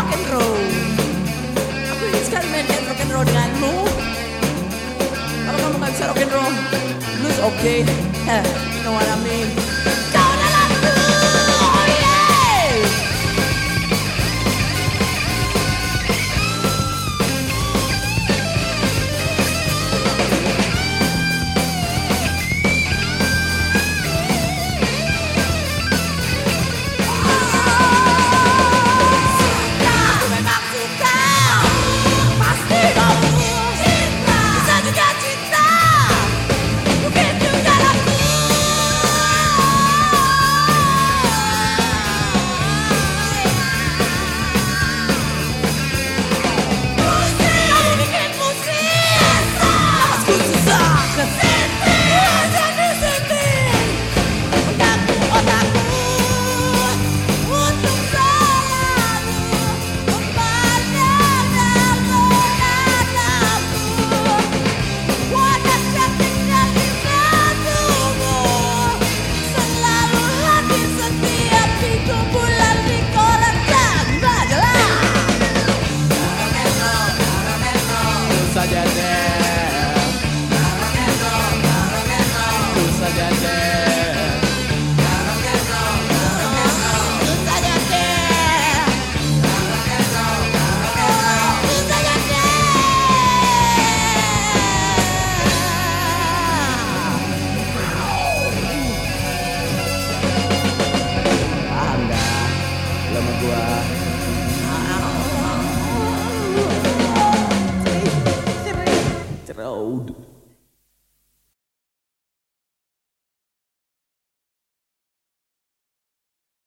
rock and roll. Please ingin sekali mainkan rock and roll denganmu. Kalau kamu nggak bisa rock and roll, blues. Okay. You know what I mean? Go!